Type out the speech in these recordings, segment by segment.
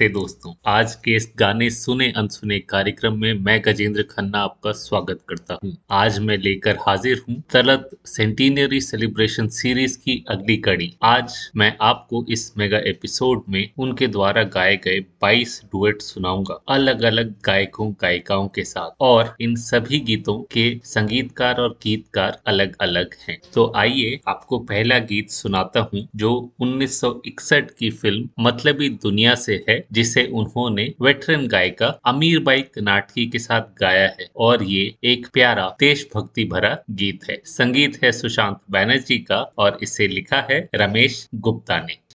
नमस्ते दोस्तों। आज के इस गाने सुने अनसुने कार्यक्रम में मैं गजेंद्र खन्ना आपका स्वागत करता हूँ। आज मैं लेकर हाजिर हूँ तलत सेंटीनरी सेलिब्रेशन सीरीज़ की अगली कड़ी। आज मैं आपको इस मेगा एपिसोड में उनके द्वारा गाए गए 22 डुएट सुनाऊँगा। अलग अलग गायकों, गायिकाओं के साथ और इन सभी गीतों के संगीतकार और गीतकार अलग अलग है। तो आइए आपको पहला गीत सुनाता हूँ, जो उन्नीस सौ इकसठ की फ़िल्म मतलबी दुनिया से है। जिसे उन्होंने वेटरन गायिका अमीर बाई कनाटकी के साथ गाया है और ये एक प्यारा देशभक्ति भरा गीत है। संगीत है सुशांत बैनर्जी का और इसे लिखा है रमेश गुप्ता ने।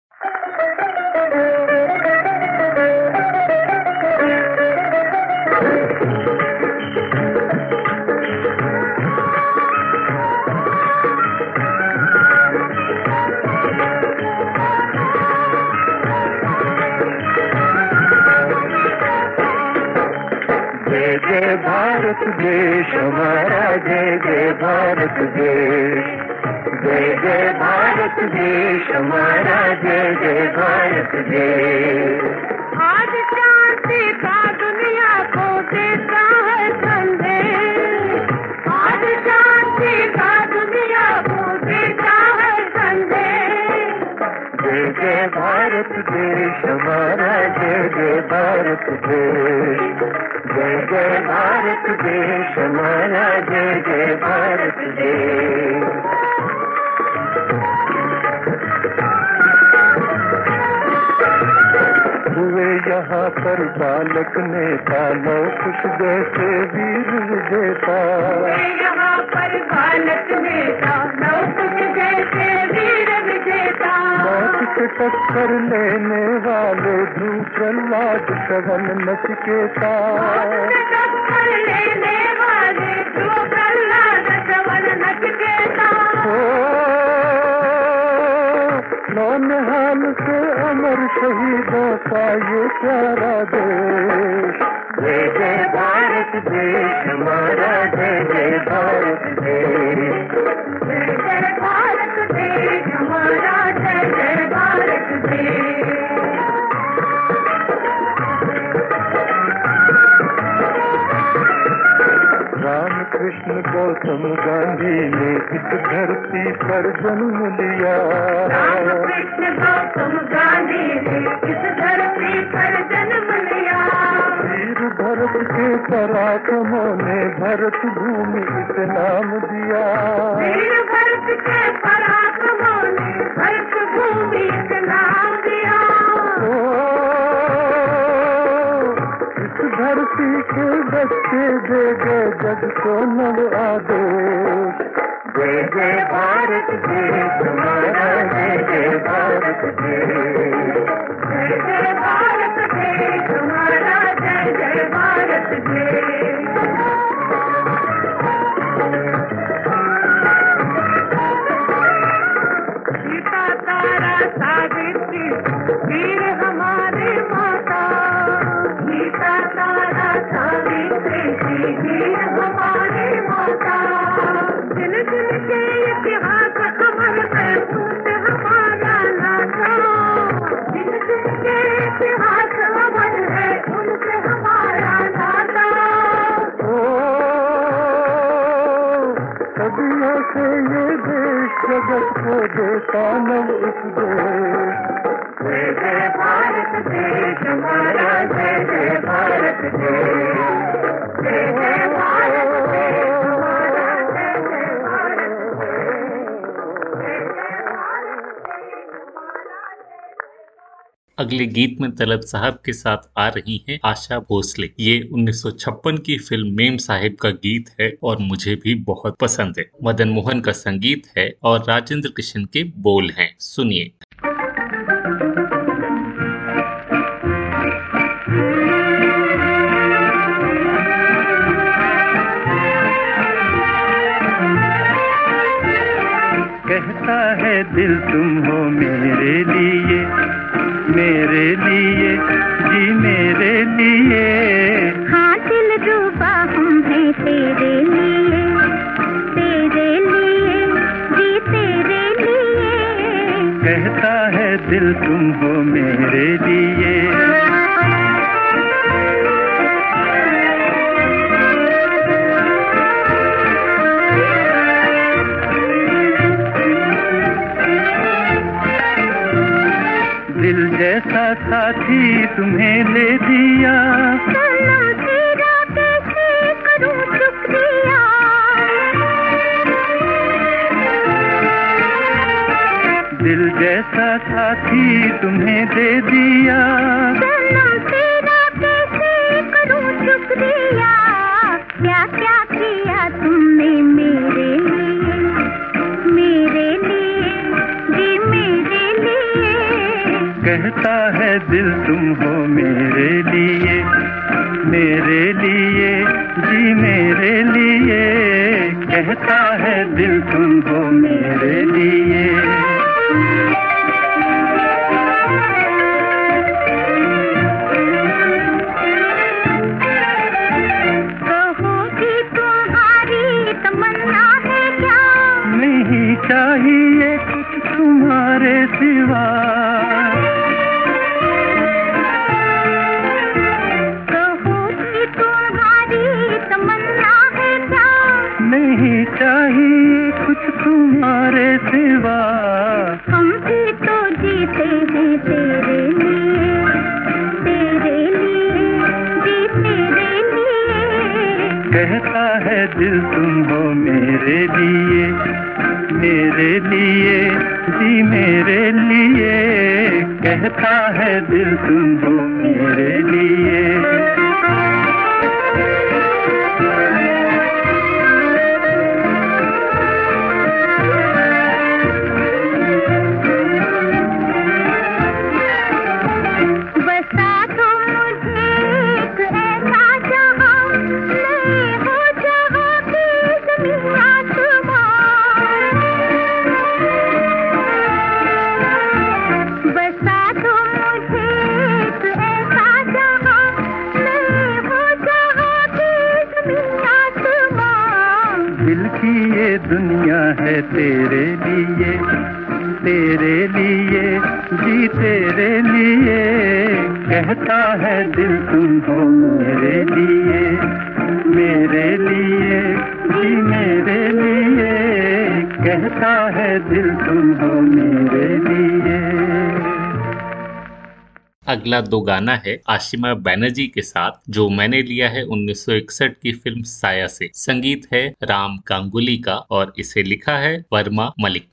भारत देश हमारा जय जय भारत देश जय जय भारत देश हमारा जय जय भारत देश आज शांति का दुनिया को देता है संदेश आज शांति का दुनिया को देता है संदेश जय जय भारत देश हमारा जय जय भारत देश। जय जय भारत देश हमारा जय जय भारत देश हुए यहाँ पर बालक नेता लो कुछ जैसे वीर विजेता यहाँ पर बालक नेता मौत से टक्कर लेने वाले लेने ध्रुव प्रहलाद श्रवण नचिकेता। नौनहाल से अमर शहीदों का ये प्यारा देश। जय जय भारत देश हमारा जय जय भारत देश। जन्म लिया। कृष्ण गौतम गांधी ने इस धरती पर जन्म लिया। वीर भरत के पराक्रमों ने भरत भूमि इस नाम दिया। वीर भरत के पराक्रमों ने भरत भूमि नाम दिया। इस धरती के बच्चे दे गए जग को नव जय भारत देश हमारा जय जय भारत अगले गीत में तलब साहब के साथ आ रही हैं आशा भोसले। ये 1956 की फ़िल्म मेम साहिब का गीत है और मुझे भी बहुत पसंद है। मदन मोहन का संगीत है और राजेंद्र कृष्ण के बोल हैं। सुनिए। दिल तुम हो मेरे लिए मेरे लिए जी मेरे लिए। हाँ दिल डूबा हम है तेरे लिए तेरे लिए जी तेरे लिए। कहता है दिल तुम हो मेरे लिए। साथी तुम्हें ले दिया। तेरा कैसे करूँ शुक्रिया दिल जैसा साथी तुम्हें दे दिया। है दिल तुम हो मेरे लिए मेरे लिए, जी मेरे लिए। कहता है दिल तुम हो लिए जी मेरे लिए कहता है दिल तुम अगला दो गाना है आशिमा बैनर्जी के साथ, जो मैंने लिया है 1961 की फ़िल्म साया से। संगीत है राम गांगुली का और इसे लिखा है वर्मा मलिक।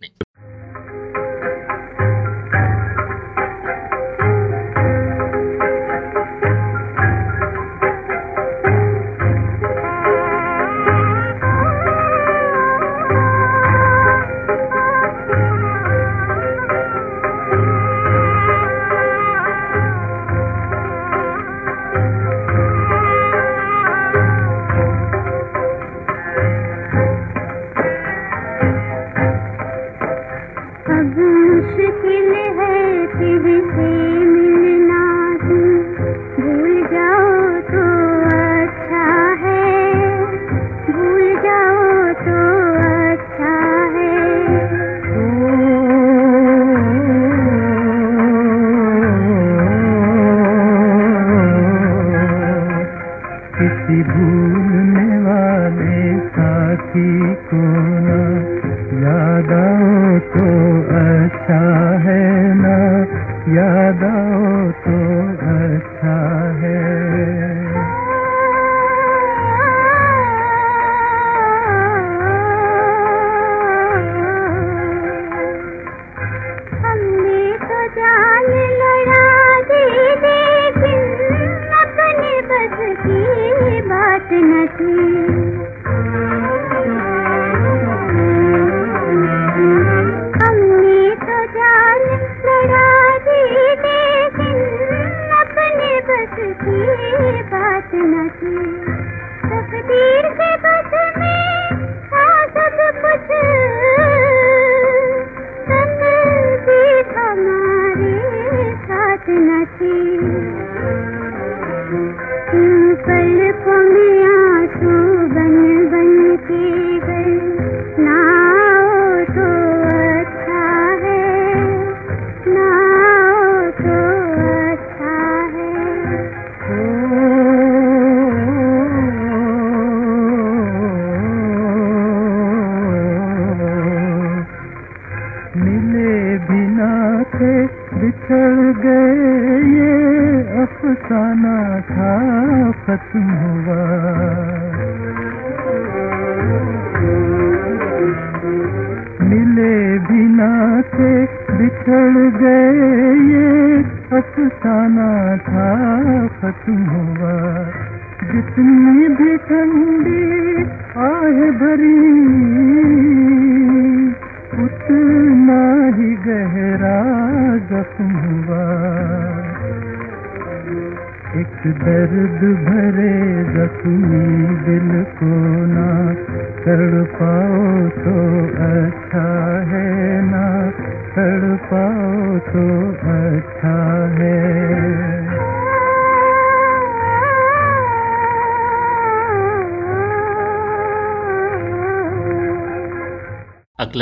मुश्किल है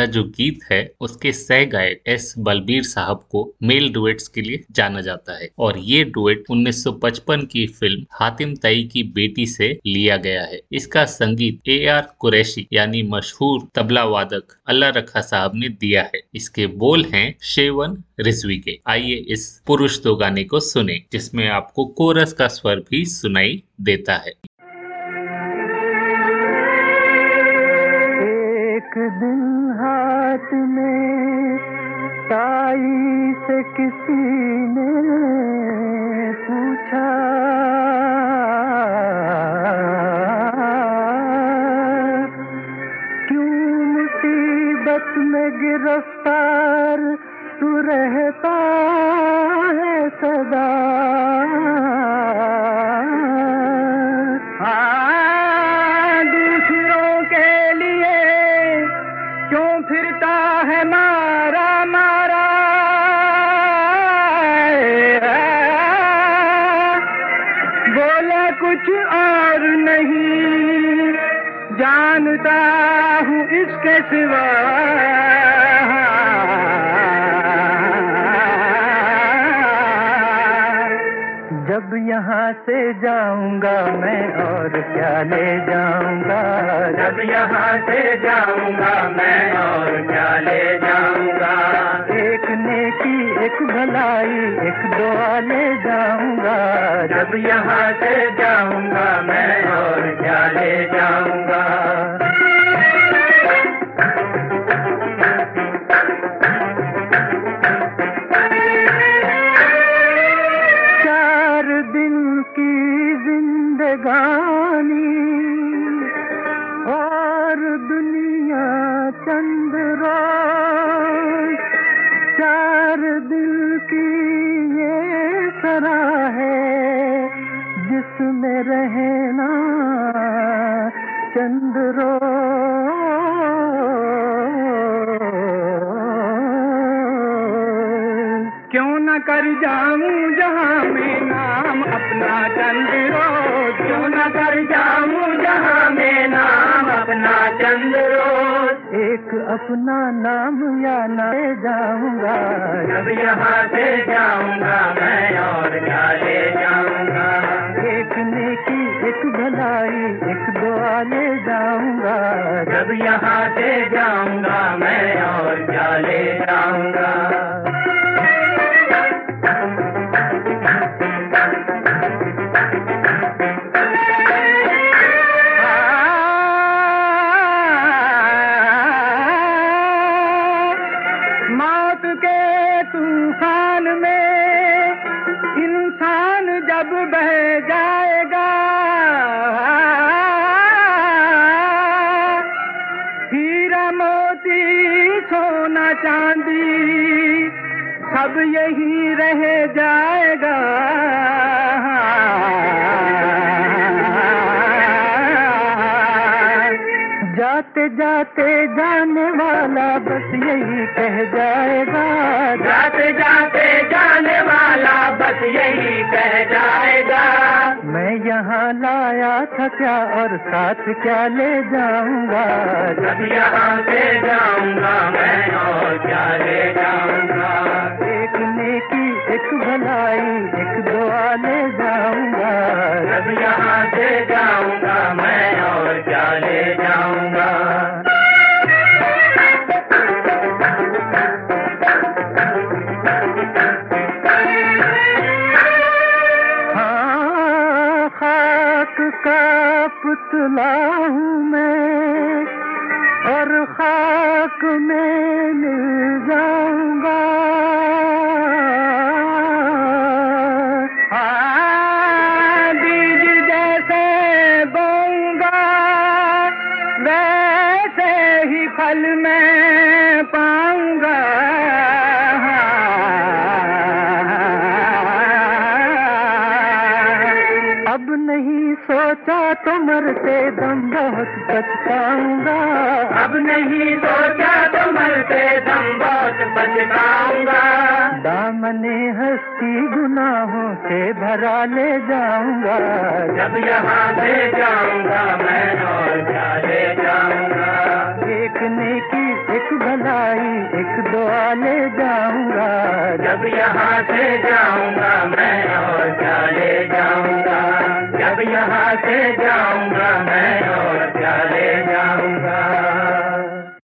जो गीत है, उसके सह गायक एस बलबीर साहब को मेल डुएट्स के लिए जाना जाता है। और ये डुएट 1955 की फ़िल्म हातिम तई की बेटी से लिया गया है। इसका संगीत ए आर कुरैशी यानी मशहूर तबला वादक अल्लाह रखा साहब ने दिया है। इसके बोल हैं शेवन रिजवी के। आइए इस पुरुष दो गाने को सुने, जिसमें आपको कोरस का स्वर भी सुनाई देता है। एक जाएगा। जाते जाते जाने वाला बस यही कह जाएगा। जाते जाते जाने वाला बस यही कह जाएगा। मैं यहाँ लाया था क्या और साथ क्या ले जाऊँगा? जब यहाँ से जाऊँगा मैं और क्या ले जाऊँगा। एक नेकी एक भलाई एक दुआ ले जाऊँगा। जब यहाँ से जाऊँगा मैं और क्या ले जाऊँगा? हाँ, का पुतला पछताऊँगा अब नहीं सोचा तो मरते दम बहुत पछताऊँगा। दामने हस्ती गुनाहों से भरा ले जाऊँगा। जब यहाँ से जाऊँगा मैं और ले जाऊँगा। एक नेकी एक भलाई एक दुआ ले जाऊँगा। जब यहाँ से जाऊँगा मैं और क्या ले जाऊँगा। जब यहाँ से जाऊँगा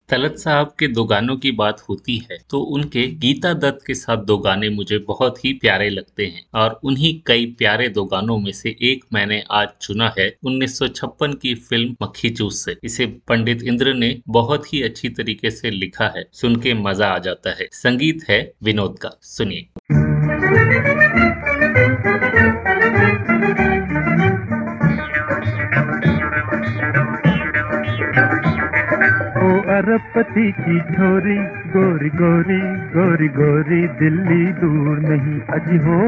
तलत साहब के दो गानों की बात होती है तो उनके गीता दत्त के साथ दो गाने मुझे बहुत ही प्यारे लगते हैं और उन्हीं कई प्यारे दो गानों में से एक मैंने आज चुना है 1956 की फ़िल्म मक्खी चूस से। इसे पंडित इंद्र ने बहुत ही अच्छी तरीके से लिखा है, सुन के मज़ा आ जाता है। संगीत है विनोद का, सुनिए। अरबपति की छोरी गोरी गोरी गोरी गोरी, दिल्ली दूर नहीं, अजी हो,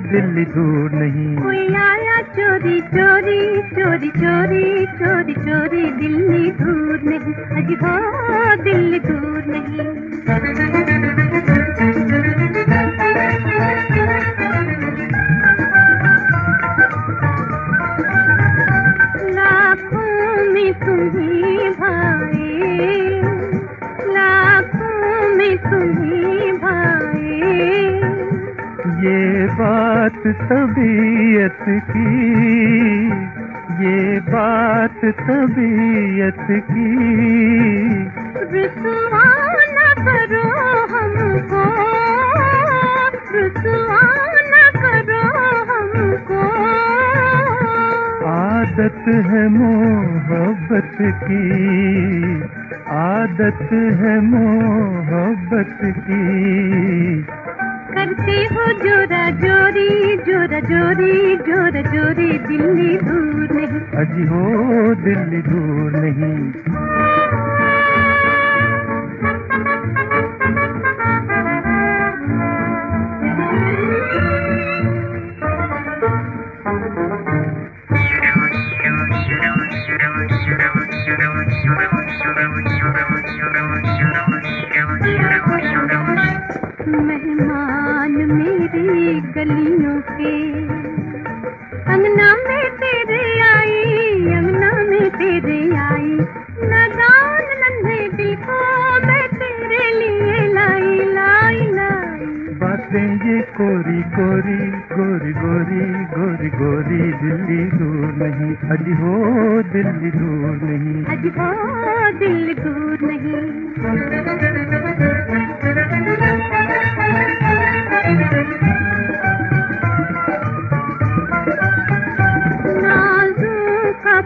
दिल्ली दूर नहीं। कोई आया चोरी चोरी चोरी चोरी चोरी चोरी, दिल्ली दूर नहीं, अजी हो, दिल्ली दूर नहीं। तुम्ही तुम्ही भाई। ये बात तबीयत की ये बात तबीयत की। रुसवा न करो हमको रुसवा न करो हमको। आदत है मोहब्बत की आदत है मोहब्बत की। करती हो जोरा जोरी जोरा जोरी जोरा जोरी दिल्ली दूर नहीं। अजी हो दिल्ली दूर नहीं। मेहमान मेरी गलियों के, अंगना में तेरे आई, अंगना में तेरे आई। नादान नन्हे दिल को मैं तेरे लिए लाई लाई। ये कोरी कोरी, गोरी गोरी गोरी गोरी, दिल्ली दूर नहीं। अजी हो, दिल्ली दूर नहीं। आज हो, दिल्ली दूर नहीं।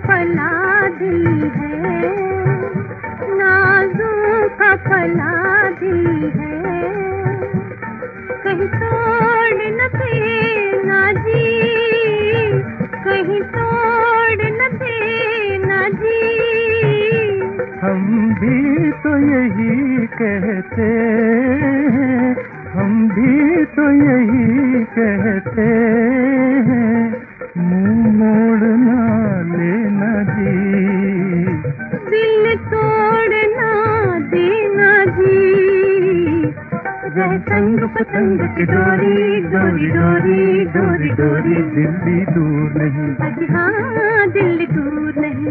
फला दिल है। नाजू का फला दिल है। कहीं तोड़ न देना जी कहीं तोड़ न देना जी हम भी तो यही कहते हैं। हम भी तो यही कहते हैं। मुँह मोड़ना लेना जी रह संग पतंग की डोरी डोरी डोरी डोरी डोरी। दिल्ली दूर नहीं। हाँ दिल दूर नहीं।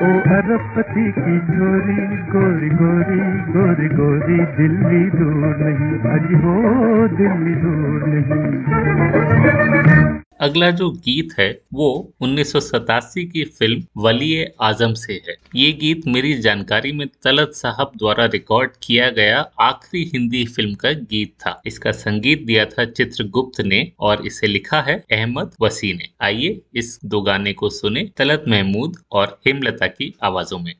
ओ अरबपति की छोरी गोरी गोरी गोरी गोरी दिल्ली दूर नहीं। अजी हो दिल्ली दूर नहीं। अगला जो गीत है, वो उन्नीस सौ सतासी की फ़िल्म वली आज़म से है। ये गीत मेरी जानकारी में तलत साहब द्वारा रिकॉर्ड किया गया आखिरी हिंदी फ़िल्म का गीत था। इसका संगीत दिया था चित्रगुप्त ने और इसे लिखा है अहमद वसी ने। आइए इस दो गाने को सुने तलत महमूद और हेमलता की आवाजों में।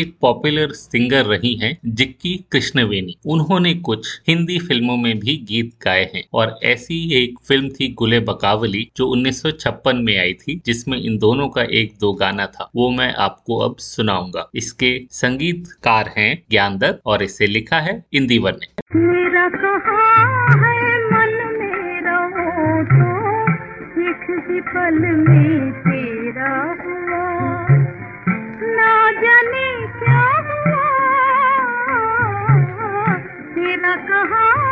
एक पॉपुलर सिंगर रही हैं जिक्की कृष्णवेणी उन्होंने कुछ हिंदी फ़िल्मों में भी गीत गाए हैं और ऐसी एक फ़िल्म थी गुले बकावली, जो 1956 में आई थी, जिसमें इन दोनों का एक दो गाना था। वो मैं आपको अब सुनाऊँगा। इसके संगीतकार हैं ज्ञानदत्त और इसे लिखा है इंदिवर ने तो पल में तेरा तेरा कहाँ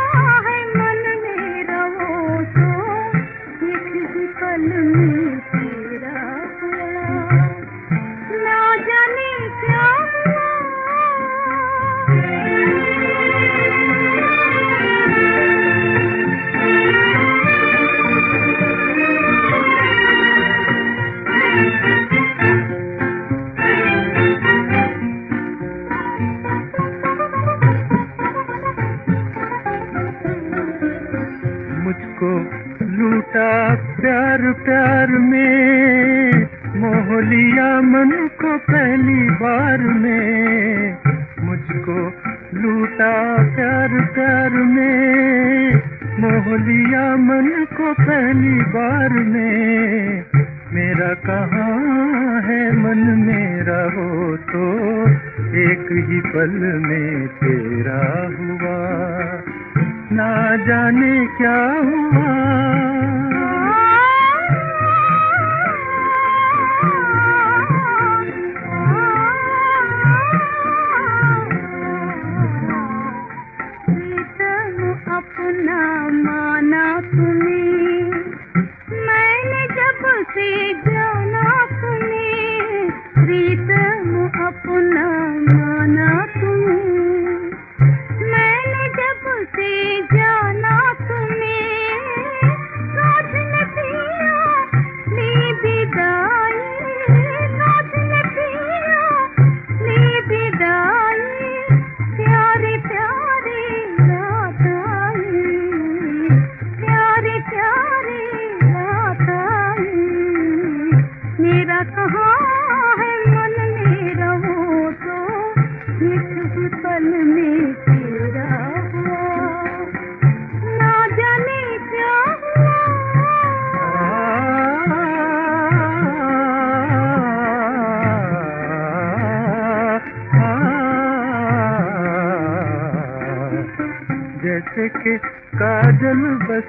प्यार प्यार में, मोहलिया मन को पहली बार में, मुझको लूटा प्यार प्यार में, मोहलिया मन को पहली बार में, मेरा कहाँ है मन मेरा हो तो एक ही पल में तेरा हुआ, ना जाने क्या हुआ। अपना माना तुम्हें मैंने जब से जैसे कि काजल बस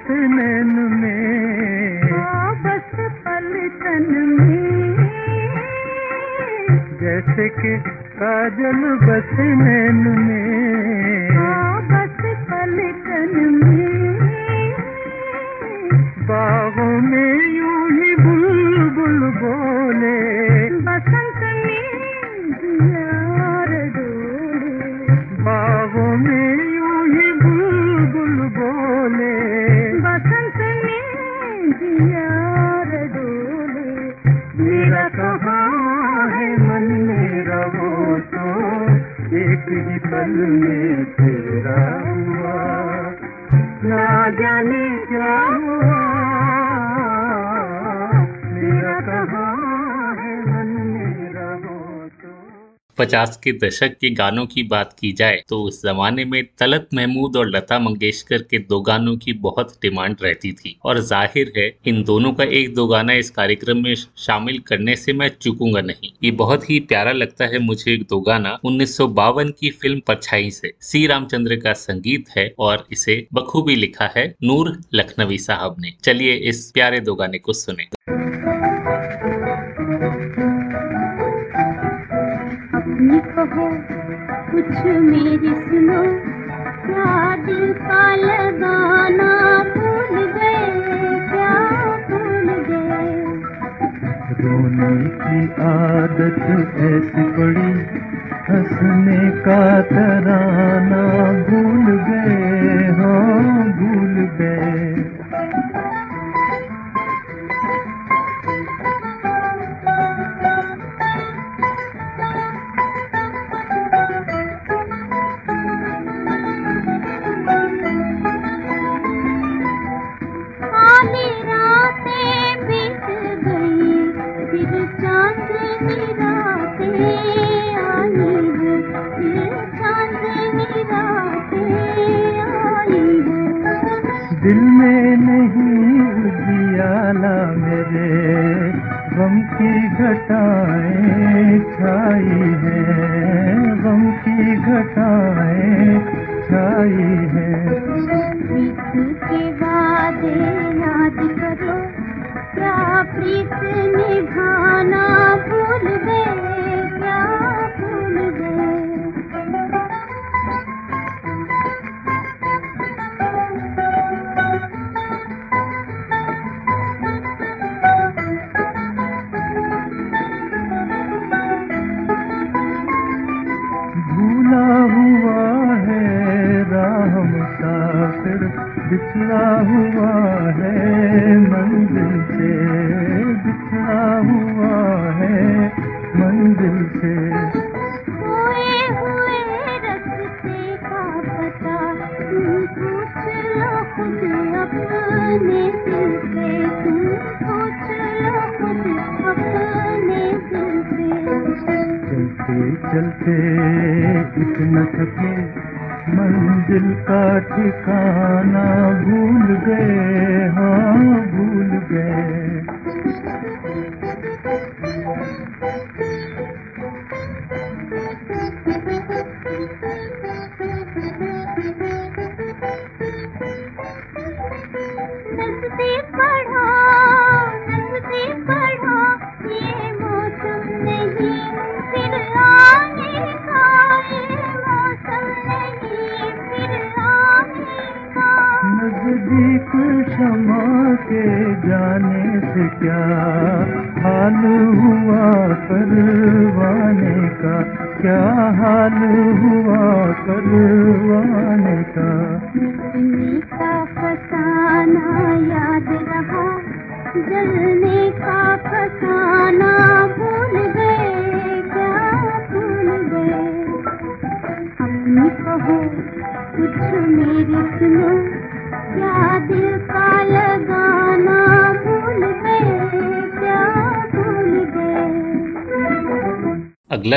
पचास के दशक के गानों की बात की जाए तो उस जमाने में तलत महमूद और लता मंगेशकर के दो गानों की बहुत डिमांड रहती थी। और ज़ाहिर है, इन दोनों का एक दो गाना इस कार्यक्रम में शामिल करने से मैं चूकूँगा नहीं। ये बहुत ही प्यारा लगता है मुझे एक दो गाना उन्नीस सौ बावन की फ़िल्म परछाई से। सी रामचंद्र का संगीत है और इसे बखूबी लिखा है नूर लखनवी साहब ने। चलिए इस प्यारे दो गाने को सुने। कहो, कुछ मेरी सुनो। क्या दिल का लगाना भूल गए, क्या भूल गए? रोने की आदत ऐसी पड़ी, हंसने का तराना। भूल गए हाँ भूल गए। घटाएँ, छाई है। गम की घटाएँ, छाई है। के वादे याद करो, क्या प्रीत निभाना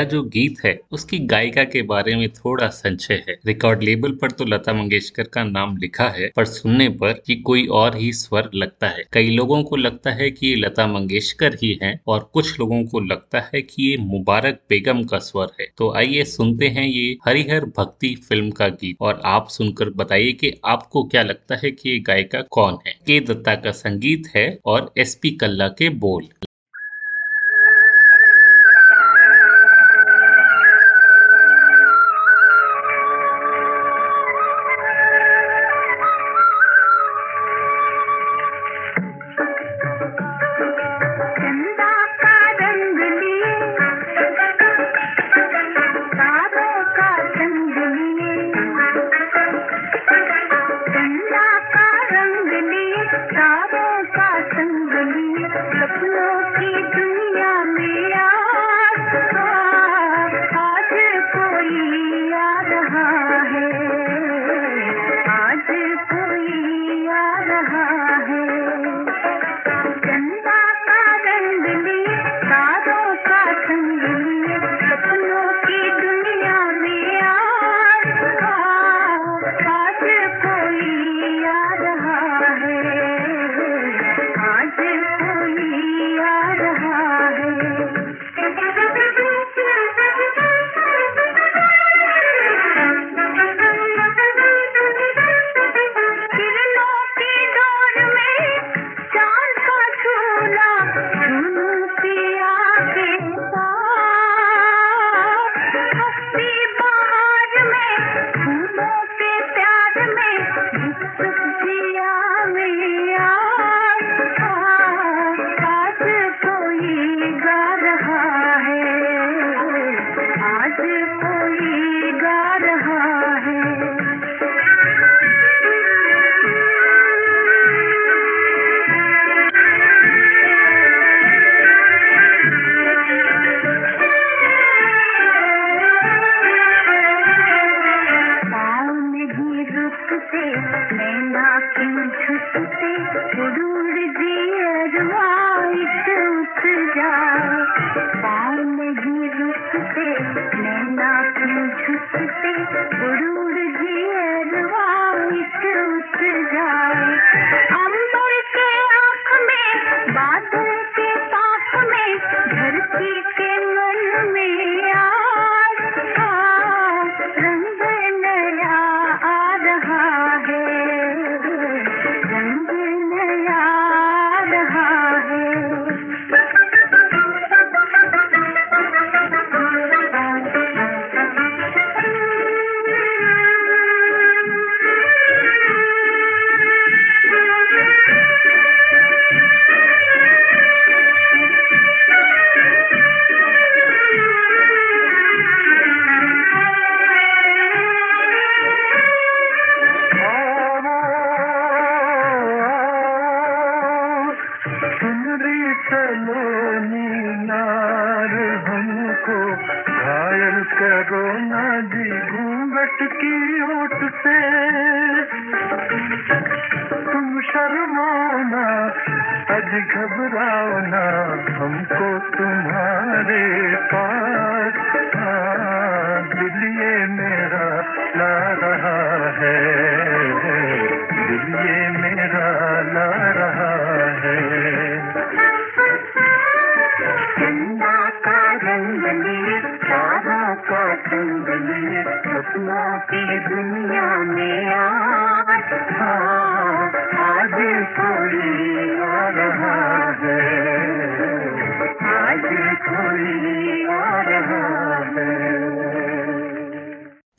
अगला जो गीत है, उसकी गायिका के बारे में थोड़ा संशय है। रिकॉर्ड लेबल पर तो लता मंगेशकर का नाम लिखा है, पर सुनने पर ये कोई और ही स्वर लगता है। कई लोगों को लगता है कि ये लता मंगेशकर ही हैं, और कुछ लोगों को लगता है कि ये मुबारक बेगम का स्वर है। तो आइए सुनते हैं ये हरिहर भक्ति फ़िल्म का गीत, और आप सुनकर बताइए कि आपको क्या लगता है कि ये गायिका कौन है। के दत्ता का संगीत है, और एस पी कल्ला के बोल।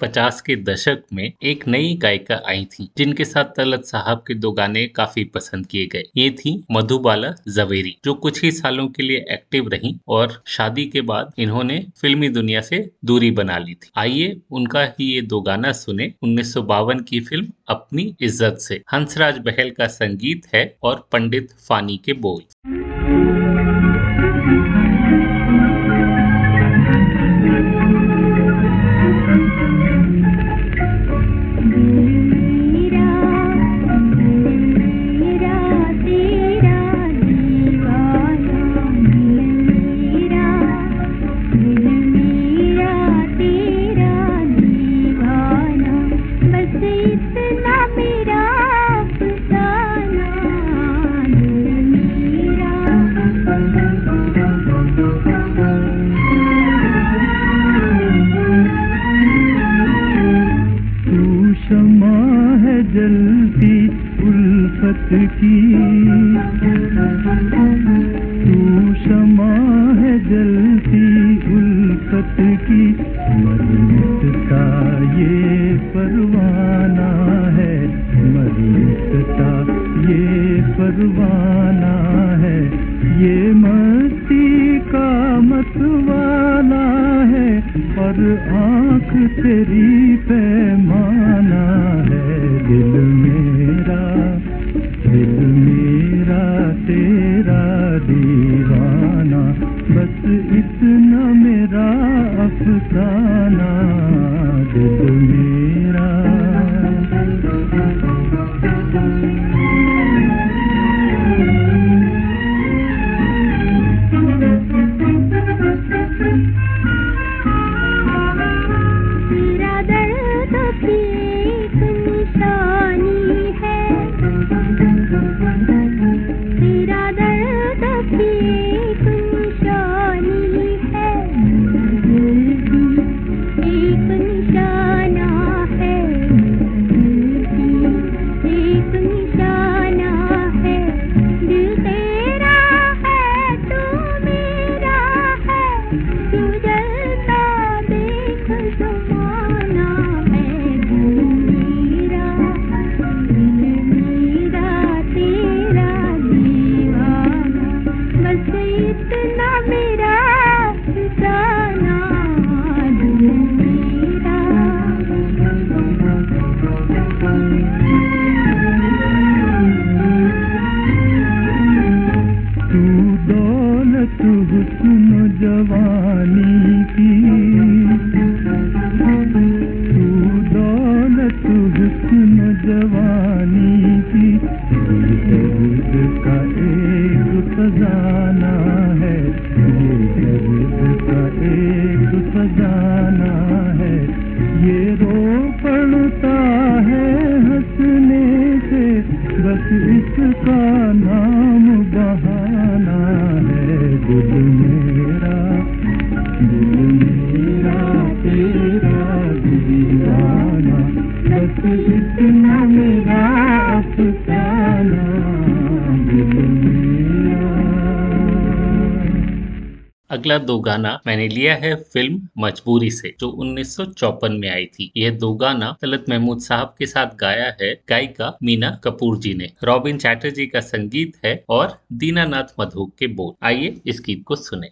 50 के दशक में एक नई गायिका आई थी, जिनके साथ तलत साहब के दो गाने काफ़ी पसंद किए गए। ये थी मधुबाला जवेरी, जो कुछ ही सालों के लिए एक्टिव रही और शादी के बाद इन्होंने फिल्मी दुनिया से दूरी बना ली थी। आइए उनका ही ये दो गाना सुने उन्नीस सौ बावन की फ़िल्म अपनी इज़्ज़त से। हंसराज बहल का संगीत है और पंडित फानी के बोल। अगला दो गाना मैंने लिया है फ़िल्म मजबूरी से, जो उन्नीस में आई थी। यह दो गाना तलत महमूद साहब के साथ गाया है, गायिका मीना कपूर जी ने। रॉबिन चैटर्जी का संगीत है और दीनानाथ मधोक के बोल। आइए इस गीत को सुने।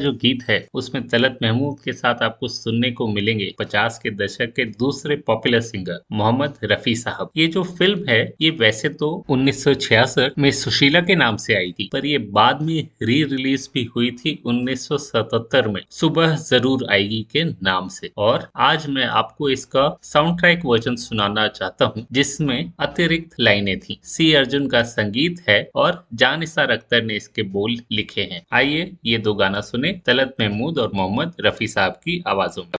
जो गीत है, उसमें तलत महमूद के साथ आपको सुनने को मिलेंगे पचास के दशक के दूसरे पॉपुलर सिंगर मोहम्मद रफी साहब। ये जो फ़िल्म है, ये वैसे तो 1966 में सुशीला के नाम से आई थी, पर ये बाद में री रिलीज़ भी हुई थी 1977 में, सुबह ज़रूर आएगी के नाम से। और आज मैं आपको इसका साउंड ट्रैक वर्जन सुनाना चाहता हूँ, जिसमें अतिरिक्त लाइनें थी। सी अर्जुन का संगीत है और जानिसार अख्तर ने इसके बोल लिखे हैं। आइए ये दो गाना सुने। तलत महमूद और मोहम्मद रफी साहब की आवाजों में।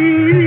see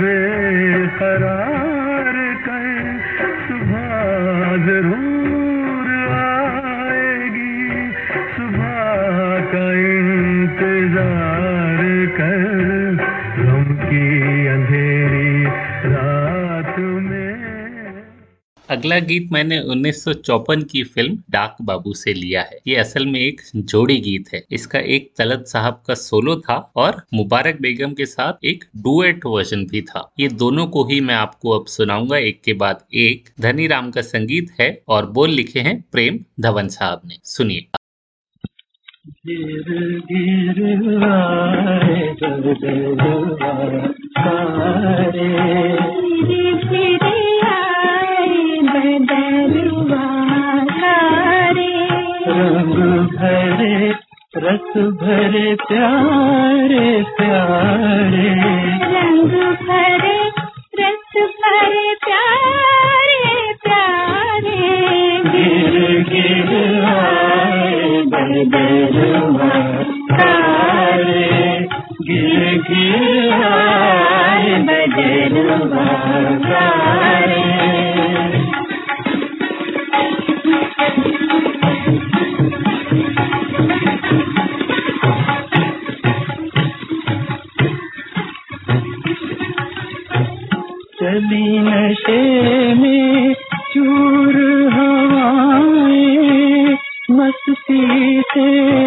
बेकरार अगला गीत मैंने उन्नीस की फ़िल्म डाक बाबू से लिया है। ये असल में एक जोड़ी गीत है। इसका एक तलत साहब का सोलो था और मुबारक बेगम के साथ एक डुएट वर्जन भी था। ये दोनों को ही मैं आपको अब सुनाऊँगा। एक के बाद एक। धनी राम का संगीत है और बोल लिखे हैं प्रेम धवन साहब ने। सुनिए। गिर गिर आए रंग भरे रस भरे प्यारे प्यारे। रंग भरे रस भरे प्यारे प्यारे। गिर गिर आए बदलवा तारे गिर गिर आए बदलवा तारे चली नशे में चूर हवाएँ मस्ती से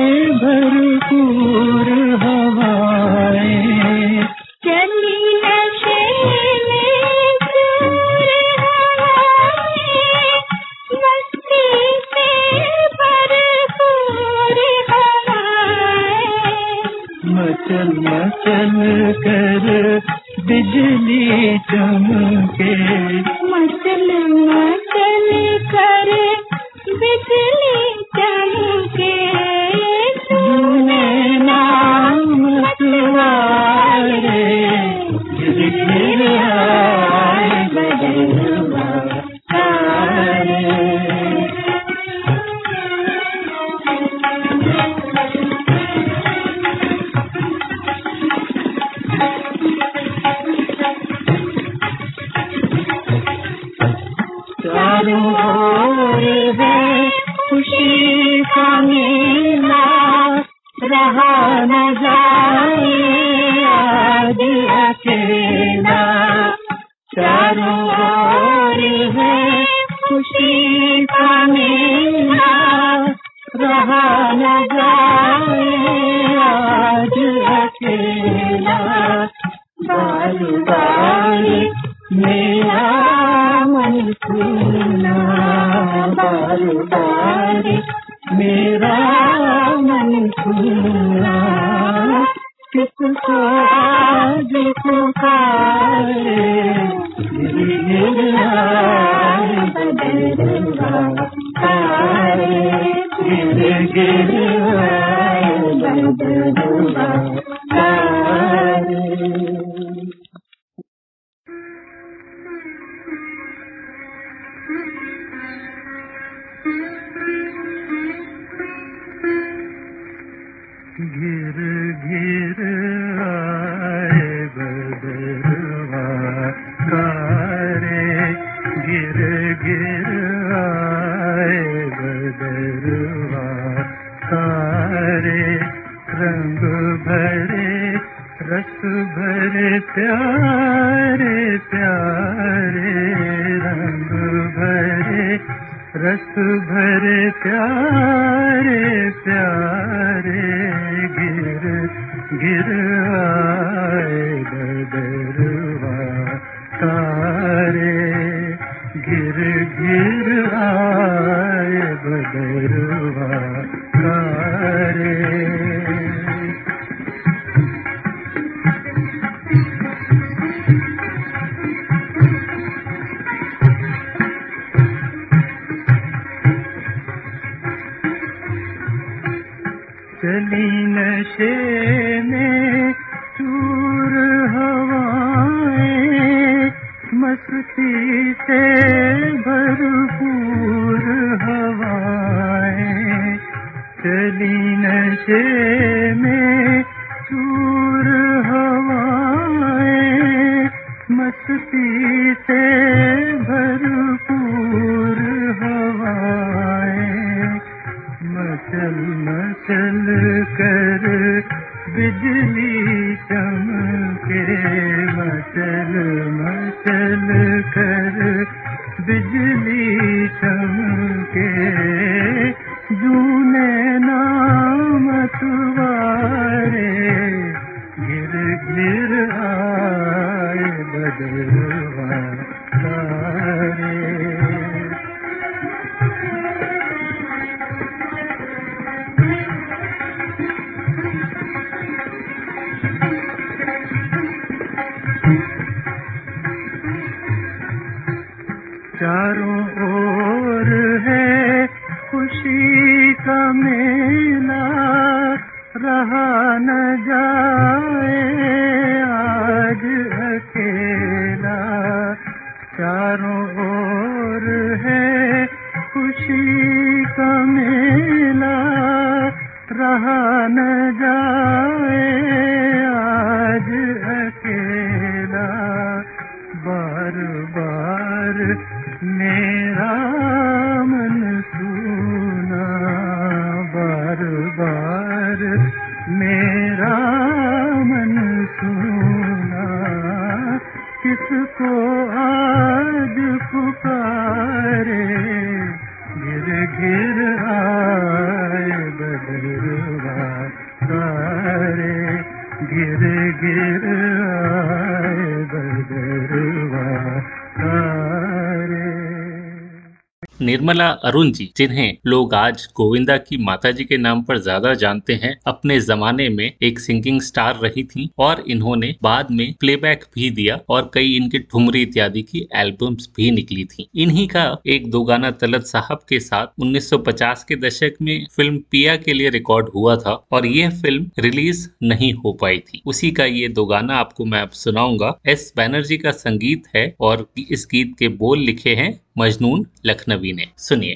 मेरा चारों ओर है खुशी का मेला रहा न जाए निर्मला अरुण जी, जिन्हें लोग आज गोविंदा की माताजी के नाम पर ज़्यादा जानते हैं, अपने जमाने में एक सिंगिंग स्टार रही थी और इन्होंने बाद में प्लेबैक भी दिया और कई इनके ठुमरी इत्यादि की एल्बम्स भी निकली थी। इन्हीं का एक दो गाना तलत साहब के साथ 1950 के दशक में फ़िल्म पिया के लिए रिकॉर्ड हुआ था और यह फ़िल्म रिलीज़ नहीं हो पाई थी। उसी का ये दो गाना आपको मैं अब सुनाऊँगा। एस बैनर्जी का संगीत है और इस गीत के बोल लिखे हैं मजनून लखनवी ने। सुनिए।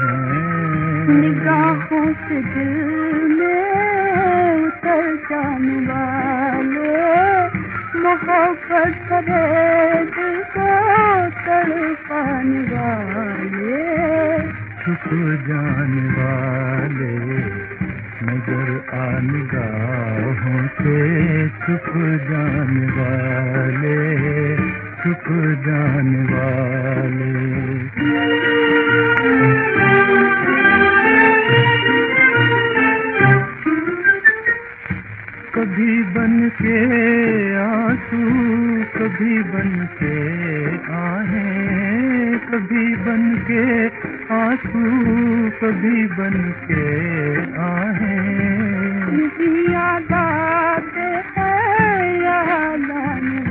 हैं निगाहों से दिल में उतर जाने वाले मोहब्बत परेश को तड़पाने वाले। छुप जाने वाले नज़र आन गाहों से छुप जाने वाले। छुप जाने वाले। कभी बन के आँसू, कभी बन के आहें, कभी बन के आँसू, कभी बन के आहें याद आते हैं, याद आने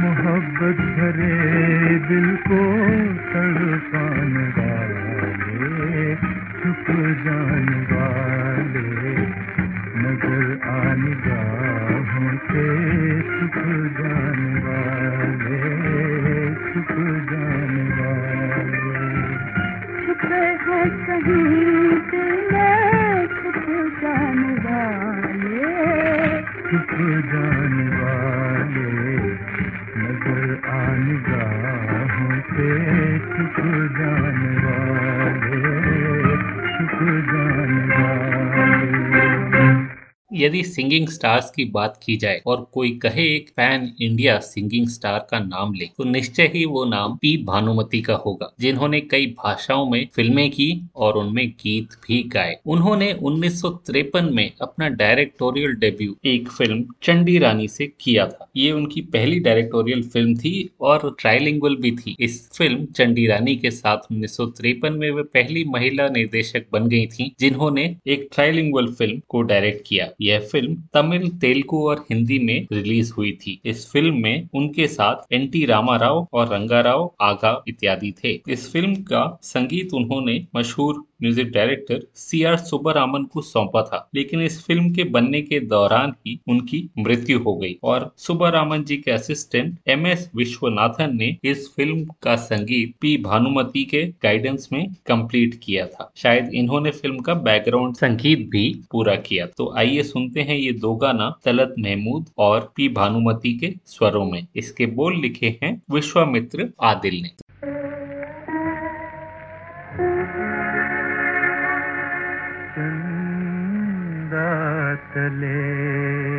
मोहब्बत भरे दिल को तड़पाने वाले जाने वाले नज़र आने गाहों से छुप जाने वाले, छुप जाने वाले। छुपे हैं कहीं छुप जाने वाले नज़र आने गाहों से छुप जाने यदि सिंगिंग स्टार्स की बात की जाए और कोई कहे एक पैन इंडिया सिंगिंग स्टार का नाम ले तो निश्चय ही वो नाम पी भानुमति का होगा, जिन्होंने कई भाषाओं में फ़िल्में की और उनमें गीत भी गाए। उन्होंने उन्नीस में अपना डायरेक्टोरियल डेब्यू, एक फ़िल्म चंडी रानी से किया था। ये उनकी पहली डायरेक्टोरियल फ़िल्म थी और ट्राइलिंगुअल भी थी। इस फ़िल्म चंडी रानी के साथ उन्नीस में वे पहली महिला निर्देशक बन गई थी, जिन्होंने एक ट्राइलिंगुअल फ़िल्म को डायरेक्ट किया। यह फ़िल्म तमिल, तेलुगु और हिंदी में रिलीज़ हुई थी। इस फ़िल्म में उनके साथ एन टी रामाराव और रंगा राव आगा इत्यादि थे। इस फ़िल्म का संगीत उन्होंने मशहूर music director C R Subbaraman को सौंपा था, लेकिन इस फ़िल्म के बनने के दौरान ही उनकी मृत्यु हो गई। और सुब्बरामन जी के असिस्टेंट एम एस विश्वनाथन ने इस फ़िल्म का संगीत पी भानुमति के गाइडेंस में कंप्लीट किया था। शायद इन्होंने फ़िल्म का बैकग्राउंड संगीत भी पूरा किया। तो आइए सुनते हैं ये दो गाना, तलत महमूद और पी भानुमति के स्वरों में। इसके बोल लिखे हैं विश्वामित्र आदिल ने। चंदा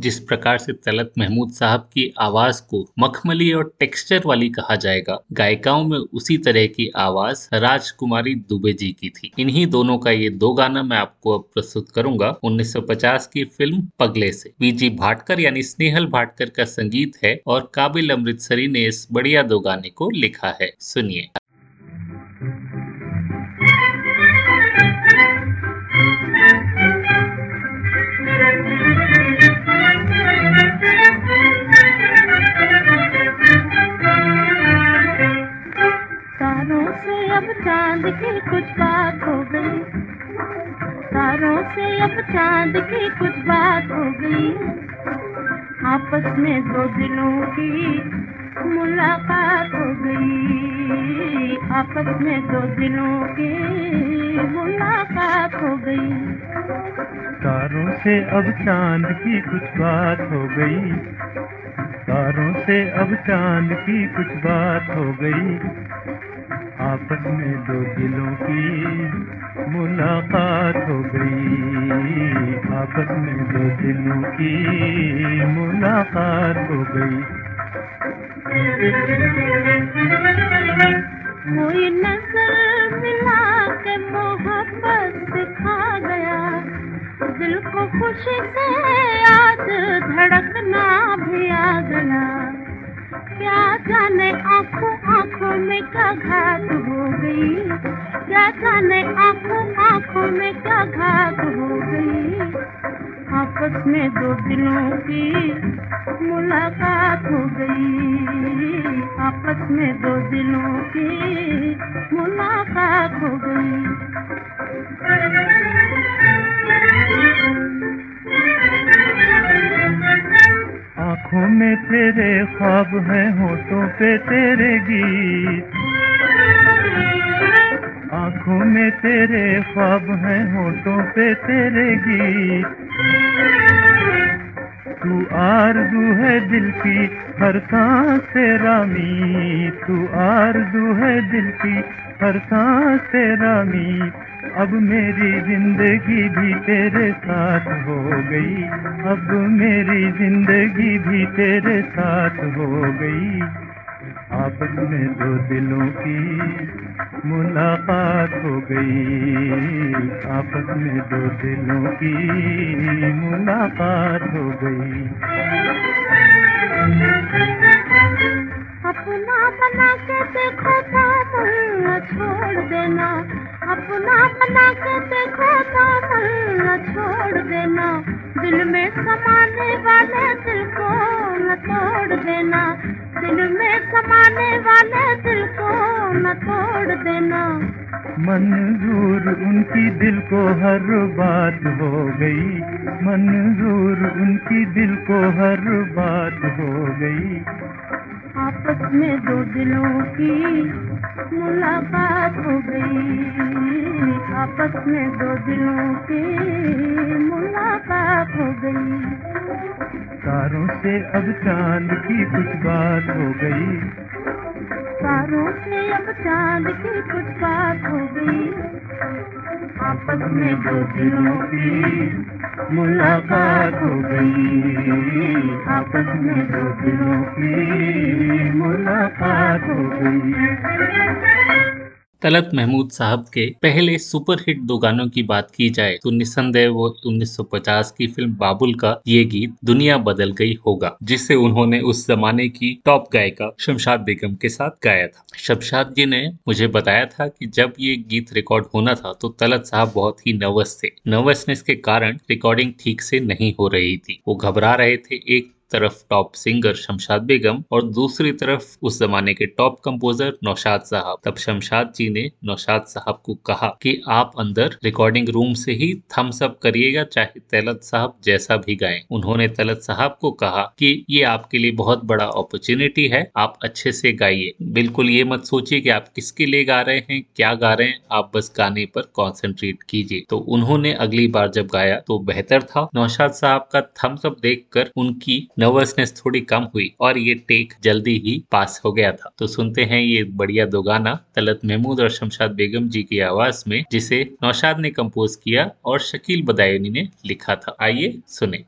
जिस प्रकार से तलत महमूद साहब की आवाज़ को मखमली और टेक्सचर वाली कहा जाएगा, गायिकाओं में उसी तरह की आवाज़ राजकुमारी दुबे जी की थी। इन्हीं दोनों का ये दो गाना मैं आपको अब प्रस्तुत करूँगा 1950 की फ़िल्म पगले से। बीजी भाटकर यानी स्नेहल भाटकर का संगीत है और काबिल अमृतसरी ने इस बढ़िया दो गाने को लिखा है। सुनिए। चाँद की कुछ बात हो गई तारों से अब चाँद की कुछ बात हो गई आपस में दो दिलों की मुलाकात हो गई। आपस में दो दिलों की मुलाकात हो गई। तारों से अब चाँद की कुछ बात हो गई। तारों से अब चाँद की कुछ बात हो गई। आपस में दो दिलों की मुलाकात हो गई। आपस में दो दिलों की मुलाकात हो गई। कोई नज़र मिला के मोहब्बत सिखा गया। दिल को खुशी से आज धड़कना भी आ गया। क्या जाने आँखों आँखों में क्या घात हो गई? क्या जाने आँखों आँखों में क्या घात हो गई? आपस में दो दिलों की मुलाकात हो गई। आपस में दो दिलों की मुलाकात हो गई। आँखों में तेरे ख्वाब हैं, होठों पे तेरे गीत। आँखों में तेरे ख्वाब हैं, होठों पे तेरे गीत। तू आरज़ू है दिल की हर सांस तेरा मीत तू आरज़ू है दिल की हर सांस तेरा मीत अब मेरी ज़िंदगी भी तेरे साथ हो गई। अब मेरी ज़िंदगी भी तेरे साथ हो गई। आपस में दो दिलों की मुलाकात हो गई। आपस में दो दिलों की मुलाकात हो गई। अपना बना के देखो दामन न छोड़ देना। अपना बना के देखो दामन न छोड़ देना। दिल में समाने वाले दिल को मंजूर उनकी दिल को हर बात हो गई। मंजूर उनकी दिल को हर बात हो गई। आपस में दो दिलों की मुलाकात हो गई। आपस में दो दिलों की मुलाकात हो गई। तारों से अब चाँद की कुछ बात हो गई। तारों से अब चाँद की कुछ बात हो गई। आपस में दो दिलों की मुलाकात हो गई। आपस में दो दिलों की मुलाकात हो गई। तलत महमूद साहब के पहले सुपरहिट दो गानों की बात की जाए तो निस्संदेह वो 1950 की फ़िल्म बाबुल का ये गीत दुनिया बदल गई होगा, जिसे उन्होंने उस जमाने की टॉप गायिका शमशाद बेगम के साथ गाया था। शमशाद जी ने मुझे बताया था कि जब ये गीत रिकॉर्ड होना था तो तलत साहब बहुत ही नर्वस थे। नर्वसनेस के कारण रिकॉर्डिंग ठीक से नहीं हो रही थी। वो घबरा रहे थे, एक तरफ़ टॉप सिंगर शमशाद बेगम और दूसरी तरफ़ उस जमाने के टॉप कंपोजर नौशाद साहब। तब शमशाद जी ने नौशाद साहब को कहा कि आप अंदर रिकॉर्डिंग रूम से ही थम्स अप करिएगा चाहे तलत साहब जैसा भी गाएँ। उन्होंने तलत साहब को कहा कि ये आपके लिए बहुत बड़ा अपॉर्चुनिटी है, आप अच्छे से गाइए। बिल्कुल ये मत सोचिए कि आप किसके लिए गा रहे हैं, क्या गा रहे हैं, आप बस गाने पर कॉन्सेंट्रेट कीजिए। तो उन्होंने अगली बार जब गाया तो बेहतर था। नौशाद साहब का थम्स अप देखकर उनकी नर्वसनेस थोड़ी कम हुई और ये टेक जल्दी ही पास हो गया था। तो सुनते हैं ये बढ़िया दो गाना, तलत महमूद और शमशाद बेगम जी की आवाज़ में, जिसे नौशाद ने कम्पोज किया और शकील बदायनी ने लिखा था। आइए सुने।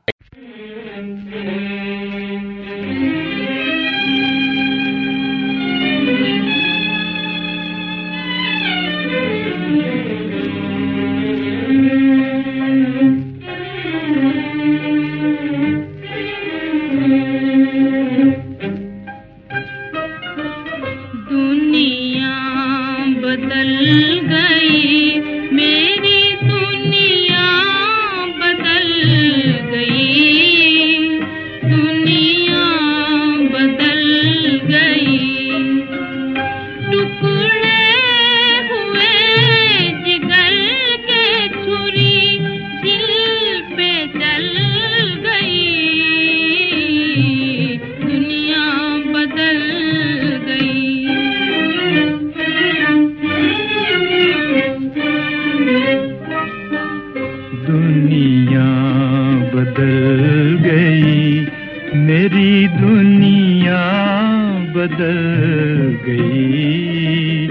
बदल गई।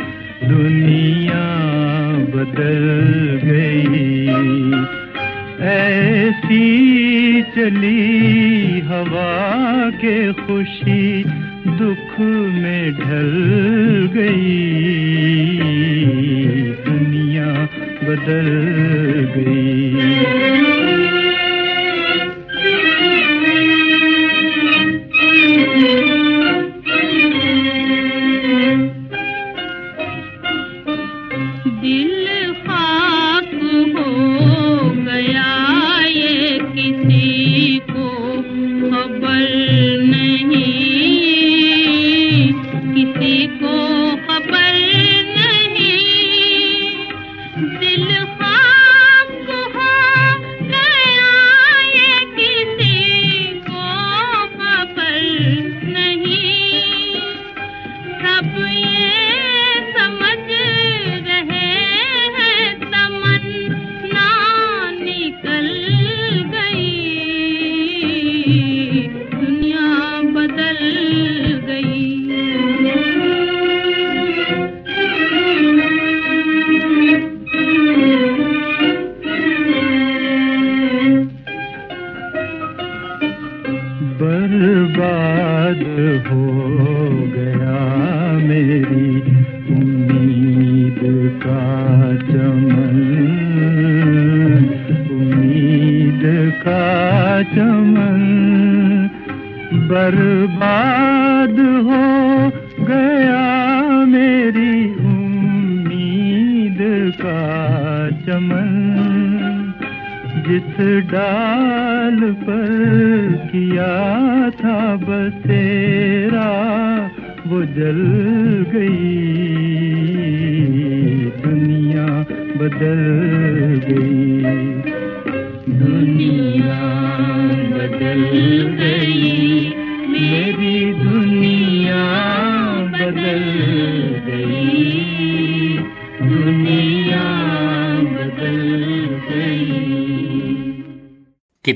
दुनिया बदल गई। ऐसी चली हवा के खुशी दुख में ढल गई। दुनिया बदल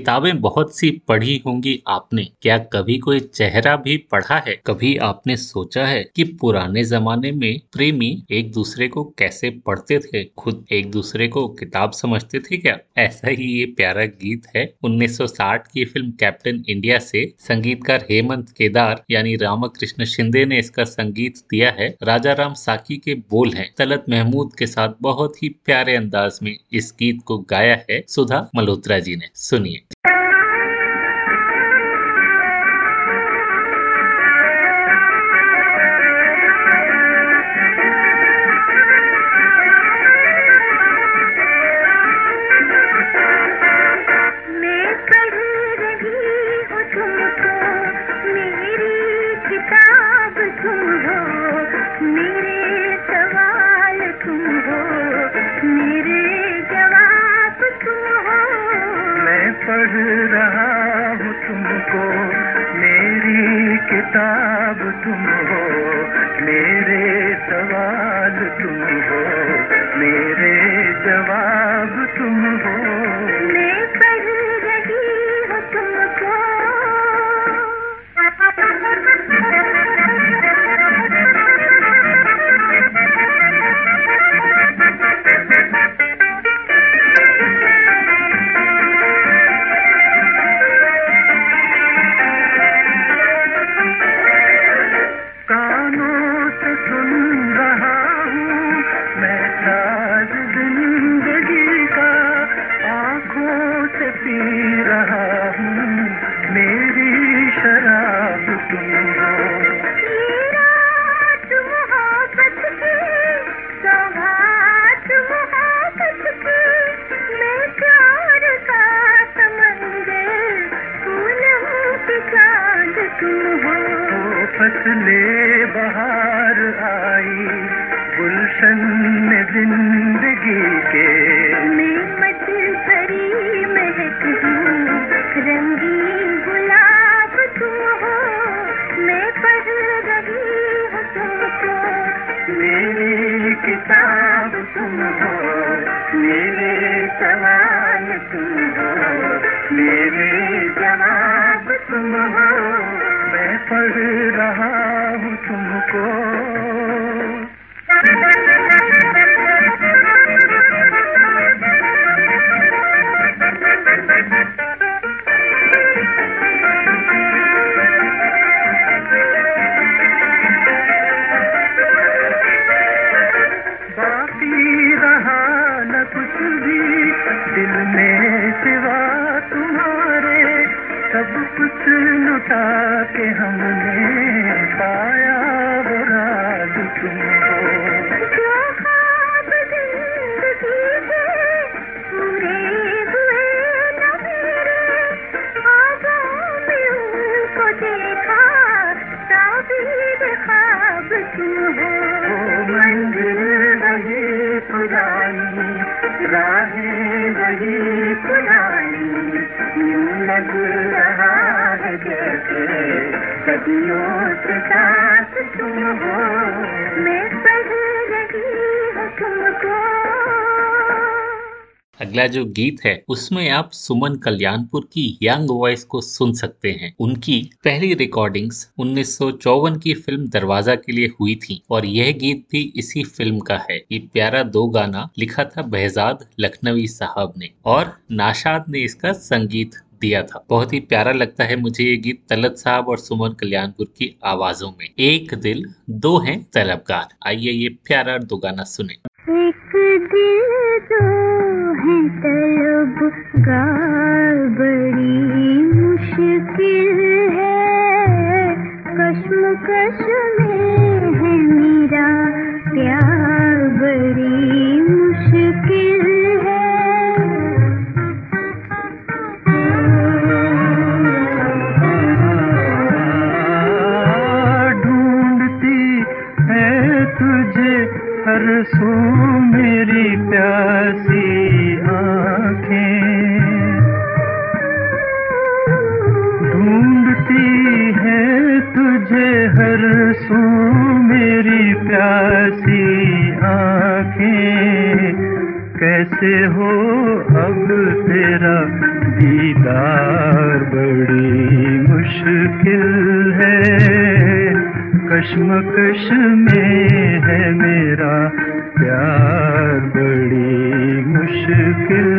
किताबें बहुत सी पढ़ी होंगी आपने। क्या कभी कोई चेहरा भी पढ़ा है? कभी आपने सोचा है कि पुराने जमाने में प्रेमी एक दूसरे को कैसे पढ़ते थे? खुद एक दूसरे को किताब समझते थे क्या? ऐसा ही ये प्यारा गीत है 1960 की फ़िल्म कैप्टन इंडिया से संगीतकार हेमंत केदार यानी रामकृष्ण शिंदे ने इसका संगीत दिया है। राजा राम साकी के बोल हैं। तलत महमूद के साथ बहुत ही प्यारे अंदाज में इस गीत को गाया है सुधा मल्होत्रा जी ने। सुनिए। अगला जो गीत है, उसमें आप सुमन कल्याणपुर की यंग वॉइस को सुन सकते हैं। उनकी पहली रिकॉर्डिंग्स 1954 की फ़िल्म दरवाज़ा के लिए हुई थी और यह गीत भी इसी फ़िल्म का है। ये प्यारा दो गाना लिखा था behzad लखनवी साहब ने और नाशाद ने इसका संगीत दिया था। बहुत ही प्यारा लगता है मुझे ये गीत तलत साहब और सुमन कल्याणपुर की आवाजों में। एक दिल, दो हैं तलबगार। आइए ये प्यारा दो गाना सुने। एक दिल, दो है तलबगार। बड़ी मुश्किल है, कश्मकश में कैसे हो अब तेरा दीदार बड़ी मुश्किल है। कश्मकश में है मेरा प्यार बड़ी मुश्किल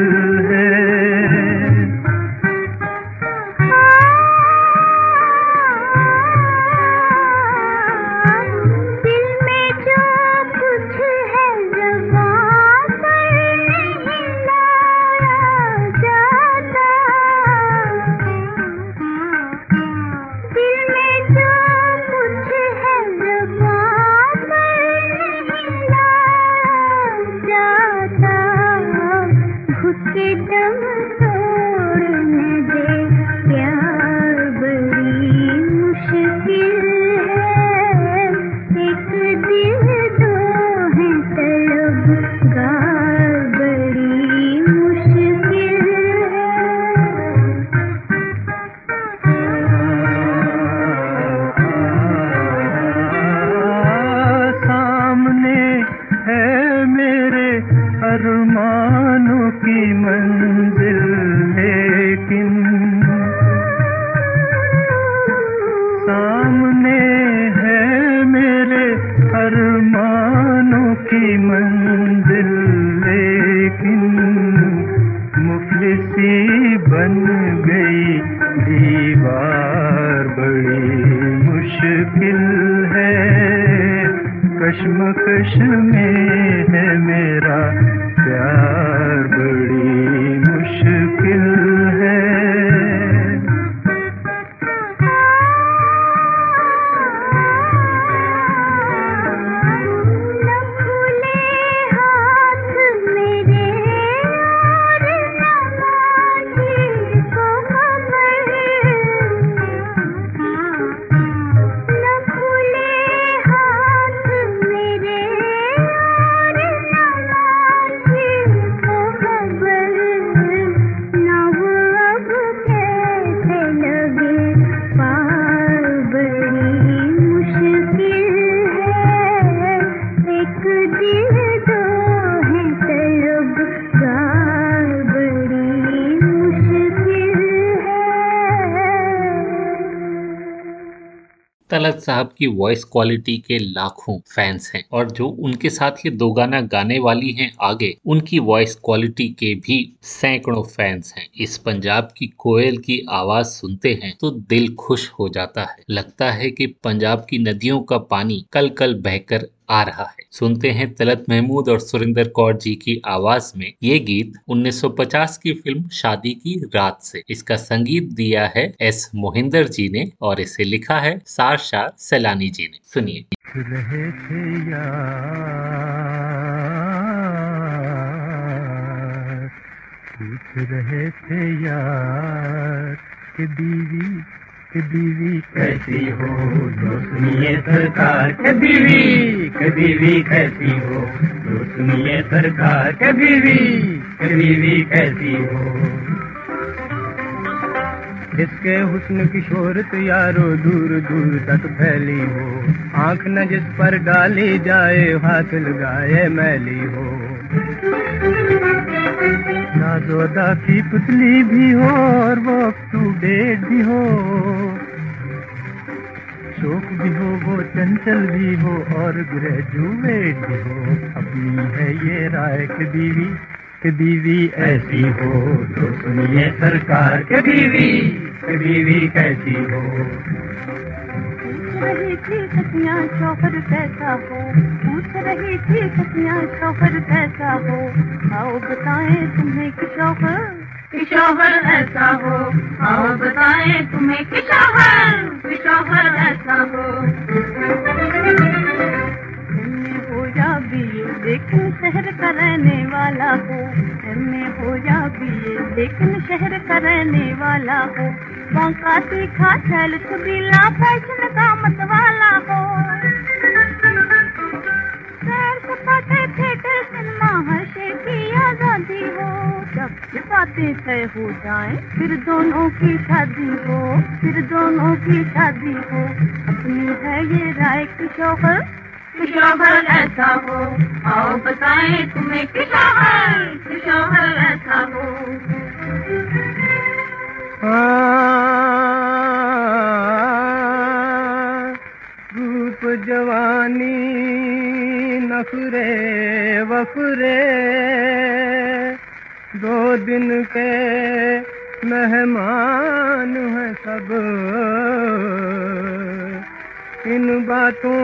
कश्मकश में है मेरा प्यार बड़ी की वॉइस क्वालिटी के लाखों फैंस हैं। और जो उनके साथ ये दो गाना गाने वाली हैं आगे, उनकी वॉइस क्वालिटी के भी सैकड़ों फैंस हैं। इस पंजाब की कोयल की आवाज़ सुनते हैं तो दिल खुश हो जाता है। लगता है कि पंजाब की नदियों का पानी कल कल बहकर आ रहा है। सुनते हैं तलत महमूद और सुरिंदर कौर जी की आवाज़ में ये गीत 1950 की फ़िल्म शादी की रात से। इसका संगीत दिया है एस मोहिंदर जी ने और इसे लिखा है सार शाह सैलानी जी ने। सुनिए। रहे थे यार कि बीवी बीवी कैसी हो जो सुनिए सरकार के बीवी कभी भी कैसी हो जो सुनिए सरकार के बीवी कभी भी कैसी हो। जिसके हुस्न की शोहरत यारो दूर दूर तक फैली हो। आँख न जिस पर डाली जाए, हाथ लगाए मैली हो। नाजोदा की पुतली भी हो और वो टू डेट भी हो। शोक भी हो, वो चंचल भी हो और ग्रेजुएट भी हो। अपनी है ये राय की बीवी कि बीवी ऐसी हो तो सुनिए सरकार के बीवी के बीवी कैसी हो। रही थी सतियाँ शौहर कैसा हो। पूछ रही थी सतियाँ शौहर कैसा हो। आओ बताएँ तुम्हें कि शौहर कि शौहर ऐसा हो। आओ बताएँ तुम्हें कि शौहर कि शौहर ऐसा हो। हो या बीए लेकिन शहर का रहने वाला हो। एमए हो या बीए लेकिन शहर का रहने वाला हो। बांका तीखा छैल छबीला फ़ैशन का मत वाला हो। सैर सपाटे थिएटर सिनेमा हर शे की आज़ादी हो। जब ये बातें तय हो जाए, फिर दोनों की शादी हो। फिर दोनों की शादी हो। अपनी है ये राय की शौहर खुशोहर ऐसा हो, आओ बताए तुम्हें खुशोहर खुशोहर ऐसा हो। रूप जवानी नखरे वफरे दो दिन के मेहमान हैं सब। इन बातों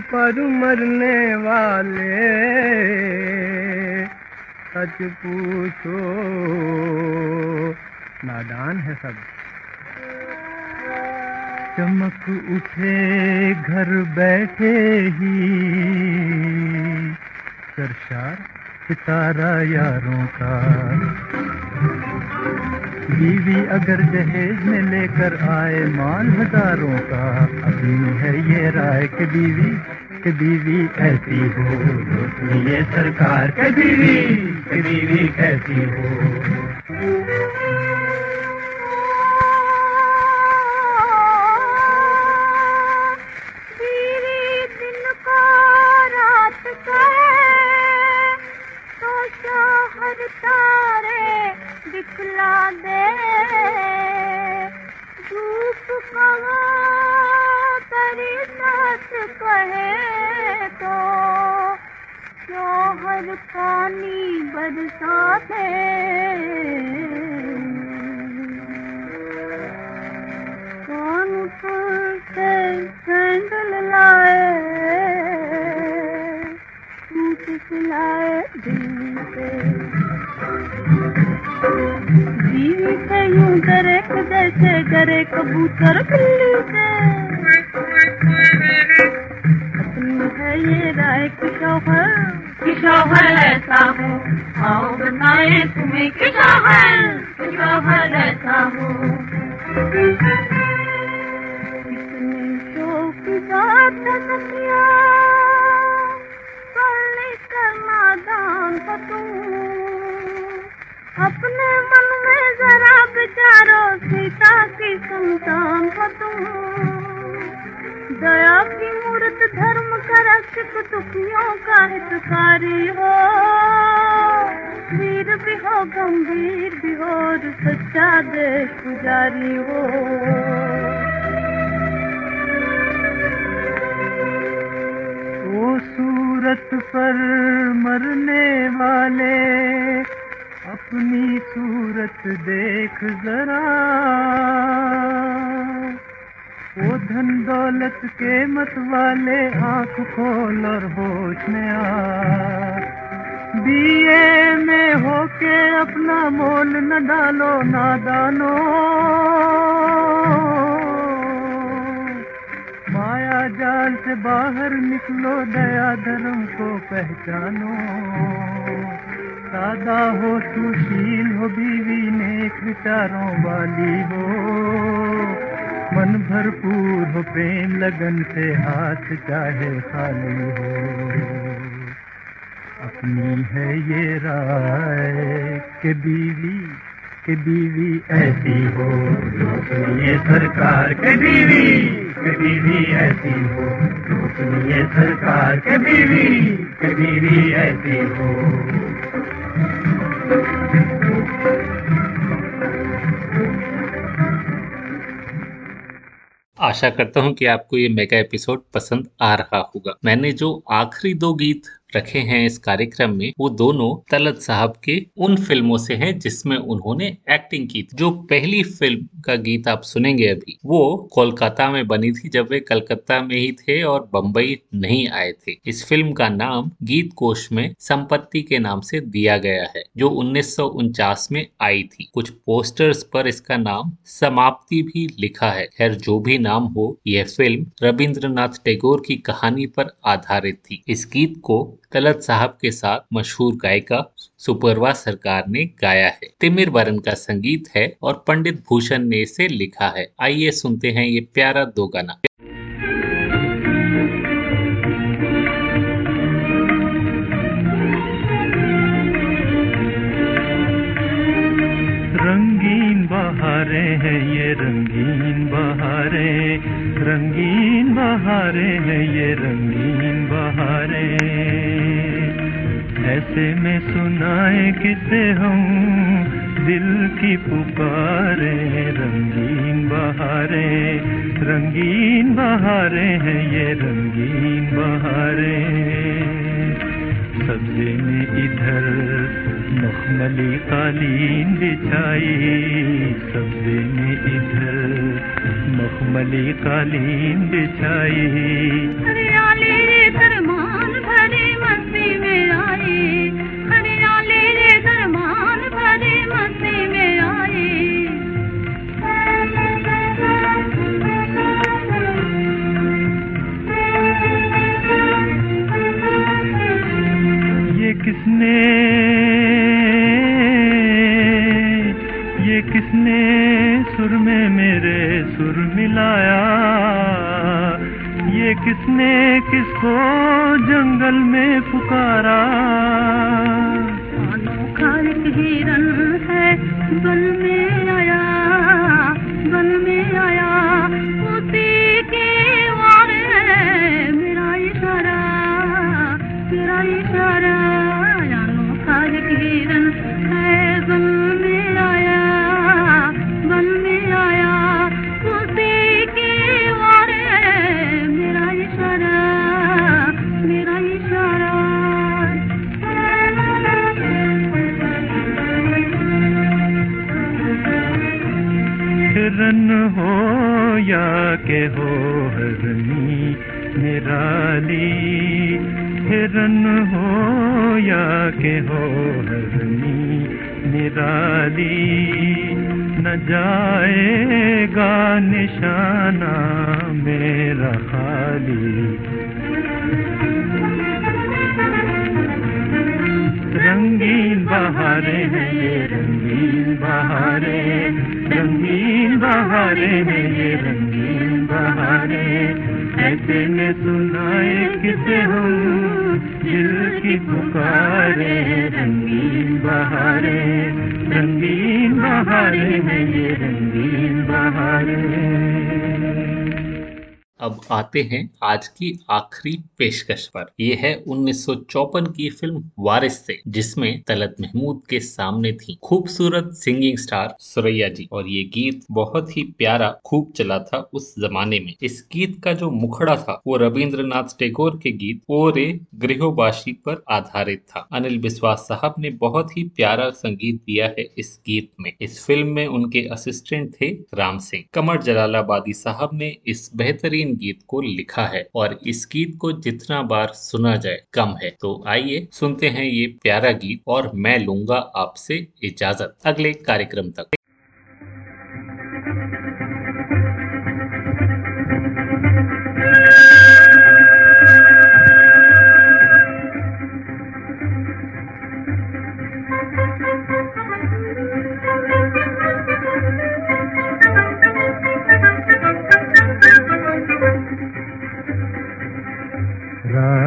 पर मरने वाले सच पूछो। नादान है सब। चमक उठे, घर बैठे ही। सरशार, सितारा यारों का। बीवी अगर दहेज में लेकर आए माल हज़ारों का अभी है ये राय के बीवी के बीवी ऐसी हो। ये सरकार के बीवी के बीवी कैसी हो। शोहर तारे दिखला दे। धूप सास कहे तो शोहर पानी बरसा दे कौन फूल से लाए? सूट सिलाए दिल से जीवी यूँ डरे जैसे डरे कबूतर बिल्ली से अपनी है ये राय की शौहर कि शौहर ऐसा हो। आओ बताए तुम्हें कि शौहर कि शौहर ऐसा हो। कितने शौक बात नदिया पढ़ने करना दान तू अपने मन में जरा विचारो, सीता की संतान तू दया की मूर्त धर्म का रक्षक दुखियों का हितकारी हो। वीर भी हो, गंभीर भी हो सच्चा देश पुजारी हो। वो सूरत पर मरने वाले, अपनी सूरत देख जरा। वो धन दौलत के मत वाले, आँख खोल और होश में आ। बीए में होके अपना मोल न डालो, नादानो। माया जाल से बाहर निकलो, दया धर्म को पहचानो। सादा हो सुशील हो, बीवी नेक विचारों वाली हो। मन भरपूर हो, प्रेम लगन से हाथ चाहे खाली हो। अपनी है ये राय के बीवी के बीवी ऐसी हो सुनिए सरकार के बीवी। के बीवी ऐसी हो सुनिए सरकार के बीवी। के बीवी ऐसी हो। आशा करता हूँ कि आपको ये मेगा एपिसोड पसंद आ रहा होगा। मैंने जो आखिरी दो गीत रखे हैं इस कार्यक्रम में, वो दोनों तलत साहब के उन फ़िल्मों से हैं जिसमें उन्होंने एक्टिंग की थी। जो पहली फ़िल्म का गीत आप सुनेंगे अभी, वो कोलकाता में बनी थी जब वे कलकत्ता में ही थे और बम्बई नहीं आए थे। इस फ़िल्म का नाम गीत कोश में संपत्ति के नाम से दिया गया है, जो उन्नीस सौ उनचास में आई थी। कुछ पोस्टर्स पर इसका नाम समाप्ति भी लिखा है। खैर, जो भी नाम हो, यह फ़िल्म रविंद्रनाथ टैगोर की कहानी पर आधारित थी। इस गीत को तलत साहब के साथ मशहूर गायिका सुपरवा सरकार ने गाया है। तिमिर बरन का संगीत है और पंडित भूषण ने इसे लिखा है। आइए सुनते हैं ये प्यारा दो गाना। रंगीन बहारे हैं ये रंगीन बहारें। रंगीन बहारें हैं ये रंगीन बहारें। ऐसे में सुनाए किसे हम दिल की पुकारे, रंगीन बहारे। रंगीन बहारे हैं ये रंगीन बहारे। सब्जे में इधर मखमली कालीन बिछाई। सब्जे में इधर मखमली कालीन बिछाई। हरियाली दरमान किसने आते हैं आज की आखिरी पेशकश पर। ये है 1954 की फ़िल्म वारिस से, जिसमें तलत महमूद के सामने थी। खूबसूरत सिंगिंग स्टार सुरैया जी। और ये गीत बहुत ही प्यारा, खूब चला था उस जमाने में। इस गीत का जो मुखड़ा था, वो रविंद्रनाथ टैगोर के गीत ओ रे गृहोबाशी पर आधारित था। अनिल बिस्वास साहब ने बहुत ही प्यारा संगीत दिया है इस गीत में। इस फ़िल्म में उनके असिस्टेंट थे राम सिंह। कमर जलालाबादी साहब ने इस बेहतरीन गीत को लिखा है और इस गीत को जितना बार सुना जाए कम है। तो आइए सुनते हैं ये प्यारा गीत और मैं लूँगा आपसे इजाज़त। अगले कार्यक्रम तक।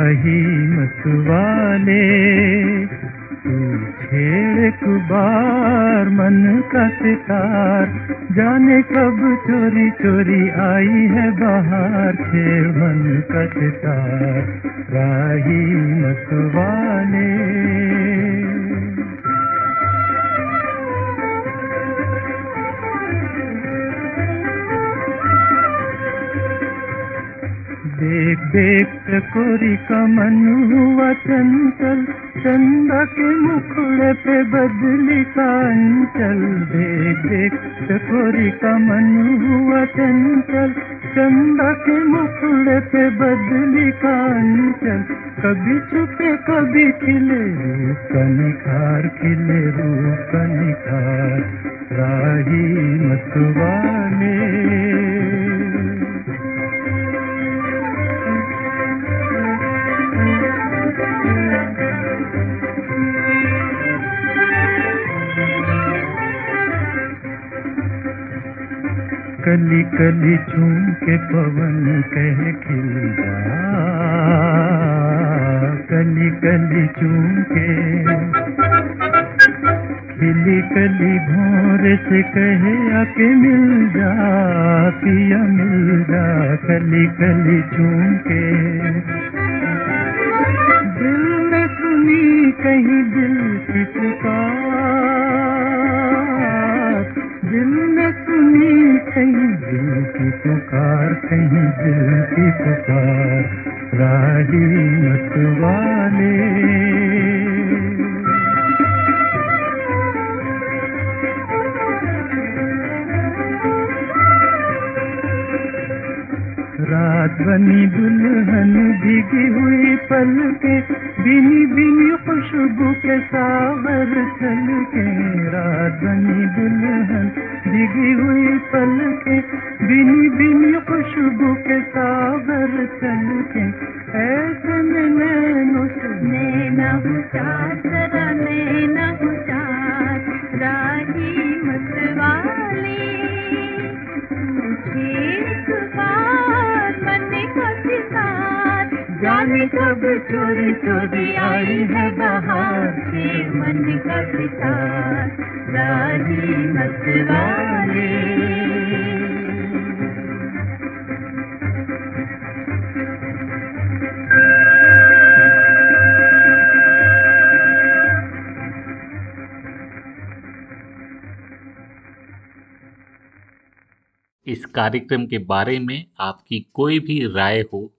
राही मतवाले तू छेड़ कुबार मन का सितार, जाने कब चोरी चोरी आई है बाहर छेड़ मन का सितार, राही मतवाले। देख देख टकोरी का मन हुआ चंचल चंदा के मुखड़े पे बदली का अंचल। देख देख का मन हुआ चंचल चंदा के मुखड़े पे बदली का अंचल। कभी छुपे, कभी खिले रूप का निखार खिले रूप का निखार राही मतवाले। कली कली झूम के पवन कह खिल कली कली झूम के खिली कली भोर से कहे आके मिल जा, पिया मिल जा, कली कली झूम के दिल ने सुनी कहीं दिल की पुकार दिल में सुनी कहीं दिल की पुकार कहीं दिल की पुकार राही मतवाले। रात बनी दुल्हन भीगी हुई पल के, बिनी बिनी खुशबू के सागर चल के। रात बनी दुल्हन भीगी हुई पल के, बिनी बिनी खुशबू के सागर चल के। ऐसे में नैनो जाने कब चोरी चोरी आई है बहार के मन का वाले इस कार्यक्रम के बारे में आपकी कोई भी राय हो